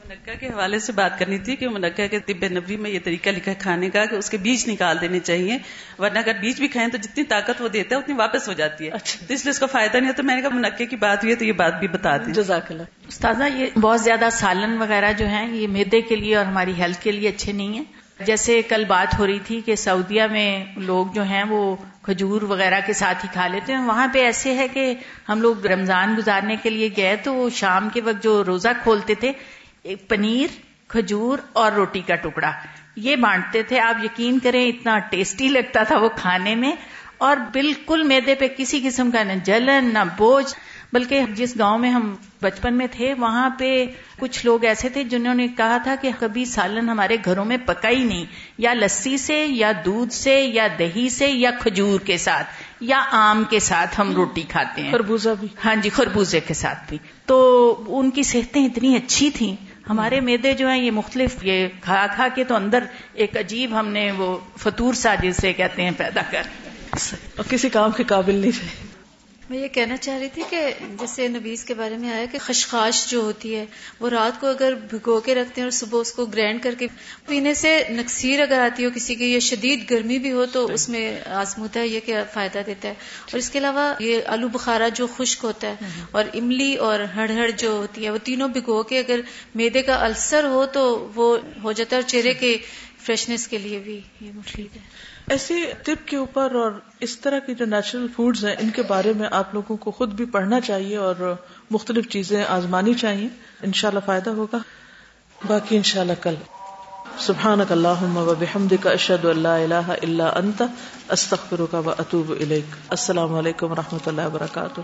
منقع کے حوالے سے بات کرنی تھی کہ منقع کے طب نبی میں یہ طریقہ لکھا ہے کھانے کا کہ اس کے بیج نکال دینے چاہیے ورنہ اگر بیج بھی کھائیں تو جتنی طاقت وہ دیتا ہے اتنی واپس ہو جاتی ہے۔ اچھا۔ تو اس لیے اس کا فائدہ نہیں ہے تو میں نے کہا منقع کی بات ہوئی ہے تو یہ بات بھی بتا دیں۔ جزاک اللہ استاذہ یہ بہت زیادہ سالن وغیرہ جو ہیں یہ میدے کے لیے اور ہماری ہیلتھ کے لیے اچھے نہیں ہیں۔ جیسے کل بات ہو رہی تھی کہ سعودیہ میں لوگ جو ہیں وہ کھجور وغیرہ کے ساتھ ہی کھا لیتے ہیں۔ وہاں پہ ایسے ہے کہ ہم لوگ رمضان گزارنے کے لیے گئے تو شام کے وقت جو روزہ کھولتے تھے پنیر کھجور اور روٹی کا ٹکڑا۔ یہ بانٹتے تھے۔ آپ یقین کریں اتنا ٹیسٹی لگتا تھا وہ کھانے میں۔ اور بالکل میدے پہ کسی قسم کا نہ جلن نہ بوجھ۔ بلکہ جس گاؤں میں ہم بچپن میں تھے وہاں پہ کچھ لوگ ایسے تھے جنہوں نے کہا تھا کہ کبھی سالن ہمارے گھروں میں پکا ہی نہیں۔ یا لسی سے یا دودھ سے یا دہی سے یا کھجور کے ساتھ یا آم کے ساتھ ہم روٹی کھاتے ہیں۔ خربوزہ بھی۔ ہاں جی خربوزے کے ساتھ بھی۔ تو ان کی صحتیں اتنی اچھی تھیں۔ ہمارے میدے جو ہیں یہ مختلف یہ کھا کھا کے تو اندر ایک عجیب ہم نے وہ فطور سا جسے کہتے ہیں پیدا کر۔ اور کسی کام کے قابل نہیں رہے میں یہ کہنا چاہ رہی تھی کہ جیسے نبیز کے بارے میں آیا کہ خشخاش جو ہوتی ہے وہ رات کو اگر بھگو کے رکھتے ہیں اور صبح اس کو گرینڈ کر کے پینے سے نقصیر اگر آتی ہو کسی کی یا شدید گرمی بھی ہو تو اس میں آزموتا ہے یہ کہ فائدہ دیتا ہے؟ اور اس کے علاوہ یہ آلو بخارا جو خشک ہوتا ہے اور املی اور ہڑ ہڑ جو ہوتی ہے وہ تینوں بھگو کے اگر میدے کا السر ہو تو وہ ہو جاتا ہے اور چہرے کے فریشنس کے لیے بھی یہ مفید ہے۔ ایسے طب کے اوپر اور اس طرح کے جو نیچرل فوڈز ہیں، ان کے بارے میں آپ لوگوں کو خود بھی پڑھنا چاہیے اور مختلف چیزیں آزمانی چاہیے۔ انشاءاللہ فائدہ ہوگا۔ باقی انشاءاللہ کل۔ سبحانک اللہم و بحمدک، اشہد ان لا الہ الا انت، استغفرک و اتوب الیک۔ السلام علیکم و رحمۃ اللہ وبرکاتہ